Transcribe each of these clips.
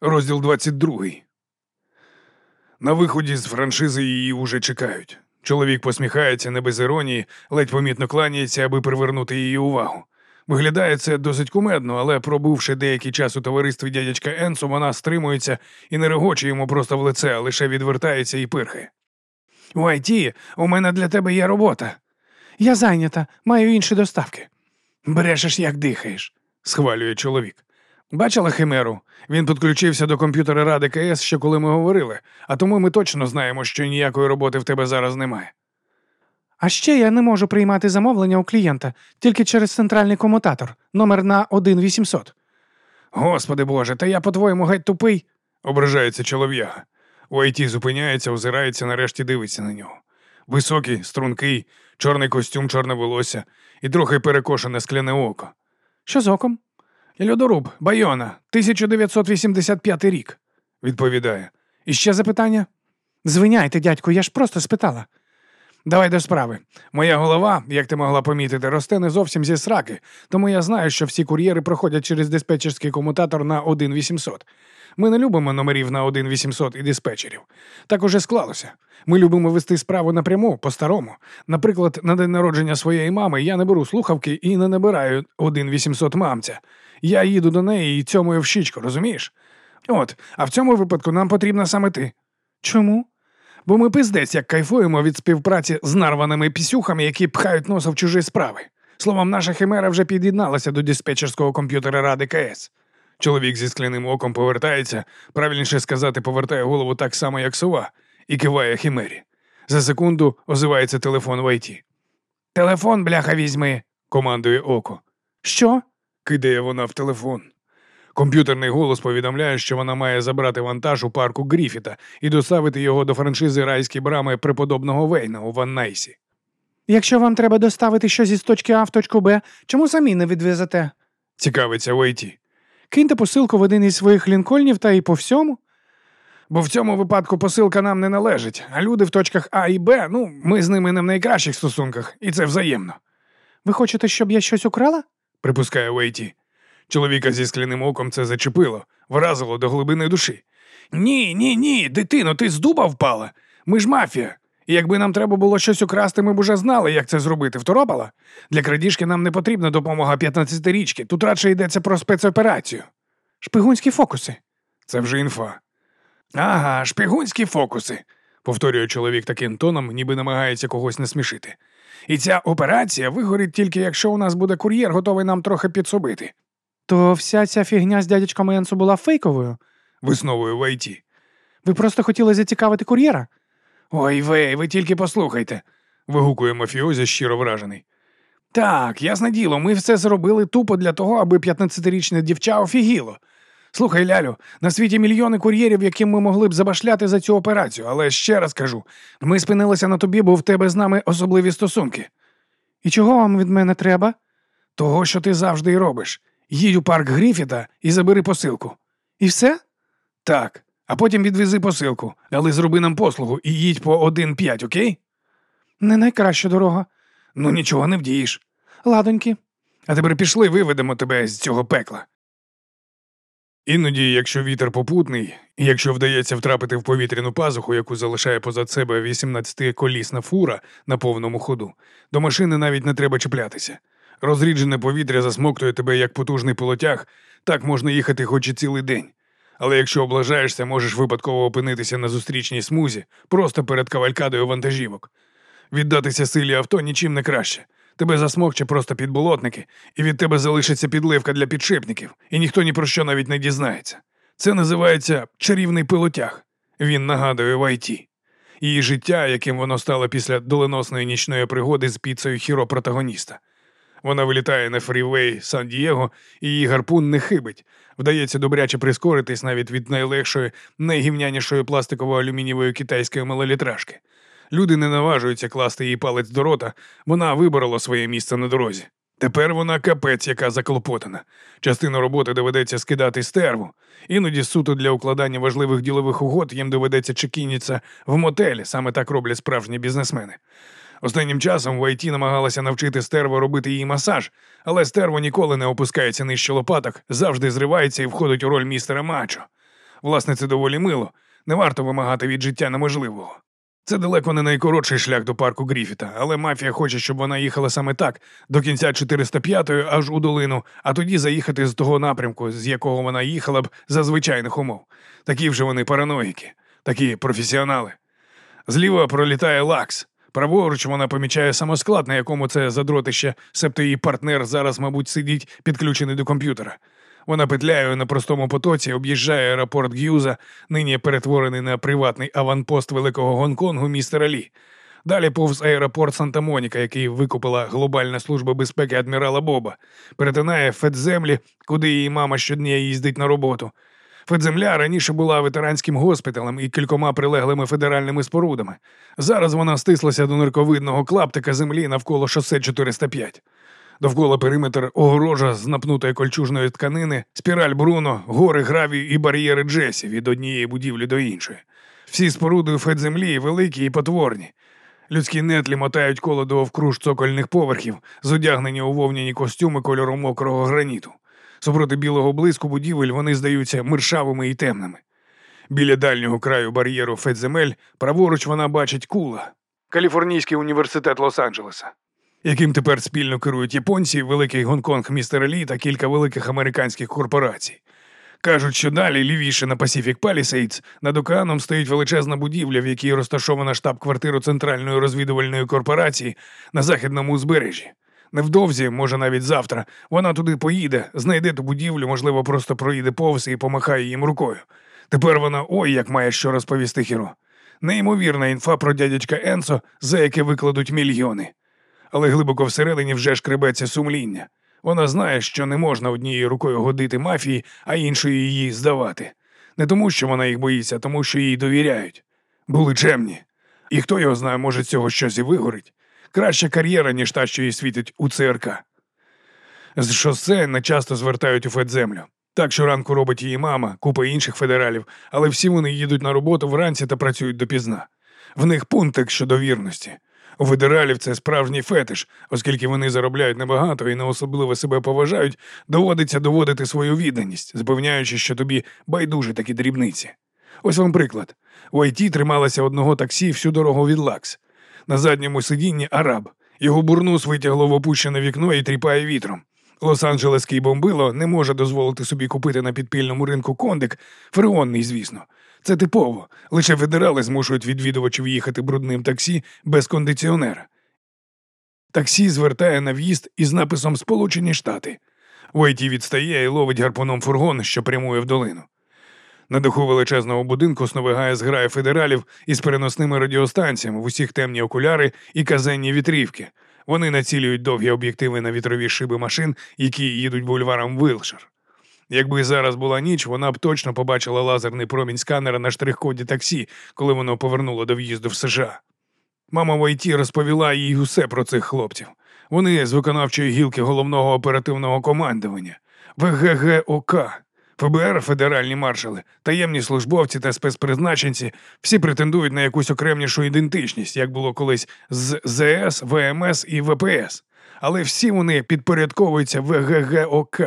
Розділ 22. На виході з франшизи її уже чекають. Чоловік посміхається не без іронії, ледь помітно кланяється, аби привернути її увагу. Виглядає це досить кумедно, але пробувши деякий час у товаристві дядячка Енсу, вона стримується і не регоче йому просто в лице, а лише відвертається і пирхає. Вайті, у мене для тебе є робота. Я зайнята, маю інші доставки. Брешеш, як дихаєш, схвалює чоловік. Бачила Химеру? Він підключився до комп'ютера Ради КС ще коли ми говорили, а тому ми точно знаємо, що ніякої роботи в тебе зараз немає. А ще я не можу приймати замовлення у клієнта тільки через центральний комутатор, номер на 1800. Господи Боже, та я, по-твоєму, геть тупий, ображається чолов'яга. У Айті зупиняється, озирається, нарешті дивиться на нього. Високий, стрункий, чорний костюм, чорне волосся і трохи перекошене скляне око. Що з оком? Льодоруб, Байона, 1985 рік, відповідає. Іще запитання? Звиняйте, дядьку, я ж просто спитала. Давай до справи. Моя голова, як ти могла помітити, росте не зовсім зі сраки, тому я знаю, що всі кур'єри проходять через диспетчерський комутатор на 1800. Ми не любимо номерів на 1800 і диспетчерів. Так уже склалося. Ми любимо вести справу напряму, по-старому. Наприклад, на день народження своєї мами я не беру слухавки і не набираю 1800 мамця. Я їду до неї і цьомую в щічку, розумієш? От, а в цьому випадку нам потрібна саме ти. Чому? Бо ми пиздець як кайфуємо від співпраці з нарваними пісюхами, які пхають носа в чужі справи. Словом, наша химера вже під'єдналася до диспетчерського комп'ютера Ради КС. Чоловік зі скляним оком повертається, правильніше сказати, повертає голову так само, як сова, і киває химері. За секунду озивається телефон в ІТ. Телефон, бляха, візьми, командує око. Що? кидає вона в телефон. Комп'ютерний голос повідомляє, що вона має забрати вантаж у парку Гріфіта і доставити його до франшизи райські брами преподобного Вейна у Ваннайсі. Якщо вам треба доставити щось із точки А в точку Б, чому самі не відвезете? Цікавиться Вейті. Киньте посилку в один із своїх лінкольнів та і по всьому. Бо в цьому випадку посилка нам не належить, а люди в точках А і Б, ну, ми з ними не в найкращих стосунках, і це взаємно. Ви хочете, щоб я щось украла? припускає Вейті. Чоловіка зі скляним оком це зачепило, вразило до глибини душі. Ні, ні, ні, дитино, ти з дуба впала. Ми ж мафія. І якби нам треба було щось украсти, ми б уже знали, як це зробити. Второпала? Для крадіжки нам не потрібна допомога 15-річки. Тут радше йдеться про спецоперацію. Шпигунські фокуси. Це вже інфа. Ага, шпигунські фокуси, повторює чоловік таким тоном, ніби намагається когось насмішити. І ця операція вигорить тільки, якщо у нас буде кур'єр, готовий нам трохи підсобити. То вся ця фігня з дядячком Енсу була фейковою, висновує Вайті. Ви просто хотіли зацікавити кур'єра? Ой вей, ви тільки послухайте, вигукує мафіозі щиро вражений. Так, ясне діло, ми все зробили тупо для того, аби 15-річне дівча офігіло. Слухай, Лялю, на світі мільйони кур'єрів, яким ми могли б забашляти за цю операцію, але ще раз кажу: ми спинилися на тобі, бо в тебе з нами особливі стосунки. І чого вам від мене треба? Того, що ти завжди й робиш. Їдь у парк Гріфіта і забери посилку. І все? Так. А потім відвези посилку, але зроби нам послугу і їдь по 1-5, окей? Не найкраща дорога. Ну нічого не вдієш. Ладоньки. А тепер пішли, виведемо тебе з цього пекла. Іноді, якщо вітер попутний, і якщо вдається втрапити в повітряну пазуху, яку залишає позад себе 18-колісна фура на повному ходу, до машини навіть не треба чіплятися. Розріджене повітря засмоктує тебе як потужний полотяг, так можна їхати хоч і цілий день. Але якщо облажаєшся, можеш випадково опинитися на зустрічній смузі, просто перед кавалькадою вантажівок. Віддатися силі авто нічим не краще. Тебе засмокче просто підболотники, і від тебе залишиться підливка для підшипників, і ніхто ні про що навіть не дізнається. Це називається чарівний пилотяг. Він нагадує Вайті. Її життя, яким воно стало після доленосної нічної пригоди з піцею хіро протагоніста. Вона вилітає на фрівей Сан-Дієго, і її гарпун не хибить. Вдається добряче прискоритись навіть від найлегшої, найгівнянішої пластиково-алюмінієвої китайської малолітражки. Люди не наважуються класти їй палець до рота, вона виборола своє місце на дорозі. Тепер вона капець, яка заклопотана. Частину роботи доведеться скидати стерву. Іноді суто для укладання важливих ділових угод їм доведеться чекініться в мотелі, саме так роблять справжні бізнесмени. Останнім часом в ІТ намагалася навчити стерво робити їй масаж, але стерво ніколи не опускається нижче лопаток, завжди зривається і входить у роль містера Мачо. Власне, це доволі мило. Не варто вимагати від життя неможливого. Це далеко не найкоротший шлях до парку Гріфіта, але мафія хоче, щоб вона їхала саме так, до кінця 405-ї аж у долину, а тоді заїхати з того напрямку, з якого вона їхала б за звичайних умов. Такі вже вони параноїки, такі професіонали. Зліва пролітає лакс. Праворуч вона помічає самосклад, на якому це задротище, себто її партнер зараз, мабуть, сидить підключений до комп'ютера. Вона петляє на простому потоці, об'їжджає аеропорт Г'юза, нині перетворений на приватний аванпост Великого Гонконгу містера Лі. Далі повз аеропорт Санта-Моніка, який викупила Глобальна служба безпеки адмірала Боба, перетинає Федземлі, куди її мама щодня їздить на роботу. Федземля раніше була ветеранським госпіталем і кількома прилеглими федеральними спорудами. Зараз вона стислася до нирковидного клаптика землі навколо шосе 405. Довкола периметр огорожа з напнутої кольчужної тканини, спіраль Бруно, гори гравію і бар'єри Джесі від однієї будівлі до іншої. Всі споруди федземлі великі і потворні. Людські нетлі мотають коло довкруж цокольних поверхів, зодягнені у вовняні костюми кольору мокрого граніту. Супроти білого блиску будівель вони здаються миршавими і темними. Біля дальнього краю бар'єру Федземель праворуч вона бачить кула, Каліфорнійський університет Лос-Анджелеса, яким тепер спільно керують японці, великий Гонконг містер Лі та кілька великих американських корпорацій. Кажуть, що далі лівіше на Pacific Palisades над океаном стоїть величезна будівля, в якій розташована штаб-квартира Центральної розвідувальної корпорації на західному узбережжі. Невдовзі, може навіть завтра, вона туди поїде, знайде ту будівлю, можливо, просто проїде повз і помахає їм рукою. Тепер вона ой як має що розповісти Хіро. Неймовірна інфа про дядячка Енсо, за яке викладуть мільйони. Але глибоко всередині вже шкребеться сумління. Вона знає, що не можна однією рукою годити мафії, а іншою її здавати. Не тому, що вона їх боїться, а тому, що їй довіряють. Були чемні. І хто його знає, може цього щось і вигорить. Краща кар'єра, ніж та, що їй світить у ЦРК. З шосе не часто звертають у Федземлю. Так щоранку робить її мама, купа інших федералів, але всі вони їдуть на роботу вранці та працюють допізна. В них пунктик щодо вірності. У федералів це справжній фетиш, оскільки вони заробляють небагато і не особливо себе поважають, доводиться доводити свою відданість, запевняючи, що тобі байдуже такі дрібниці. Ось вам приклад. У Айті трималася одного таксі всю дорогу від Лакс. На задньому сидінні араб. Його бурнус витягло в опущене вікно і тріпає вітром. Лос-Анджелеський бомбило не може дозволити собі купити на підпільному ринку кондик, фреонний, звісно. Це типово. Лише федерали змушують відвідувачів їхати брудним таксі без кондиціонера. Таксі звертає на в'їзд із написом Сполучені Штати. Войті відстає і ловить гарпуном фургон, що прямує в долину. На даху величезного будинку сновигає зграя федералів із переносними радіостанціями в усіх темні окуляри і казенні вітрівки. Вони націлюють довгі об'єктиви на вітрові шиби машин, які їдуть бульваром Вилшер. Якби зараз була ніч, вона б точно побачила лазерний промінь сканера на штрих-коді таксі, коли воно повернуло до в'їзду в США. Мама в розповіла їй усе про цих хлопців. Вони з виконавчої гілки головного оперативного командування, ВГГОК, ФБР, федеральні маршали, таємні службовці та спецпризначенці всі претендують на якусь окремнішу ідентичність, як було колись з ЗС, ВМС і ВПС. Але всі вони підпорядковуються ВГГОК.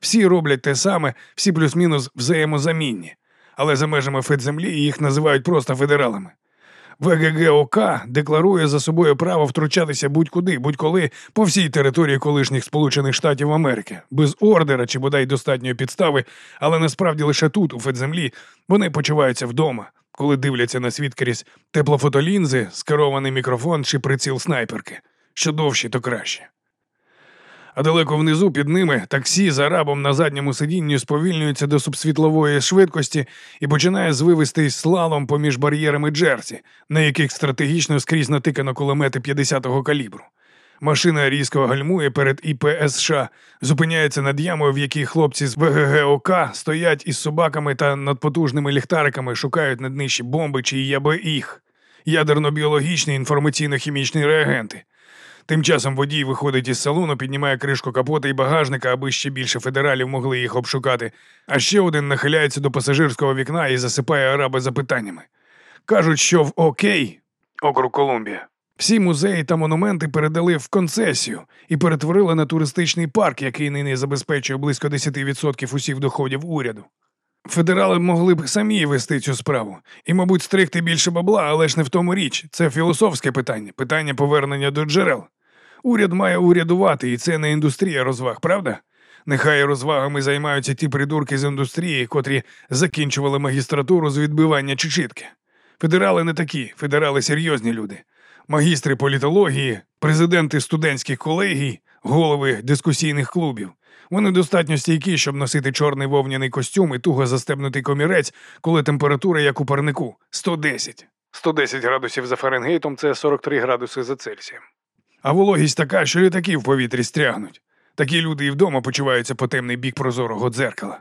Всі роблять те саме, всі плюс-мінус взаємозамінні. Але за межами Федземлі їх називають просто федералами. ВГГОК декларує за собою право втручатися будь-куди, будь-коли по всій території колишніх Сполучених Штатів Америки, без ордера чи бодай достатньої підстави, але насправді лише тут, у Федземлі, вони почуваються вдома, коли дивляться на світ крізь теплофотолінзи, скерований мікрофон чи приціл снайперки. Що довші, то краще. А далеко внизу під ними таксі з арабом на задньому сидінні сповільнюється до субсвітлової швидкості і починає звивистись слалом поміж бар'єрами Джерсі, на яких стратегічно скрізь натикано кулемети 50-го калібру. Машина різко гальмує перед ІПСШ, зупиняється над ямою, в якій хлопці з ВГГОК стоять із собаками та надпотужними ліхтариками, шукають наднищі бомби чи яби їх, ядерно-біологічні інформаційно-хімічні реагенти. Тим часом водій виходить із салону, піднімає кришку капота і багажника, аби ще більше федералів могли їх обшукати. А ще один нахиляється до пасажирського вікна і засипає араби запитаннями. Кажуть, що в Окей, округ Колумбія, всі музеї та монументи передали в концесію і перетворили на туристичний парк, який нині забезпечує близько 10% усіх доходів уряду. Федерали могли б самі вести цю справу і, мабуть, стригти більше бабла, але ж не в тому річ. Це філософське питання, питання повернення до джерел. Уряд має урядувати, і це не індустрія розваг, правда? Нехай розвагами займаються ті придурки з індустрії, котрі закінчували магістратуру з відбивання чечітки. Федерали не такі, федерали серйозні люди. Магістри політології, президенти студентських колегій, голови дискусійних клубів. Вони достатньо стійкі, щоб носити чорний вовняний костюм і туго застебнутий комірець, коли температура, як у парнику 110. 110 градусів за Фаренгейтом це 43 градуси за Цельсієм. А вологість така, що літаки в повітрі стрягнуть. Такі люди і вдома почуваються по темний бік прозорого дзеркала.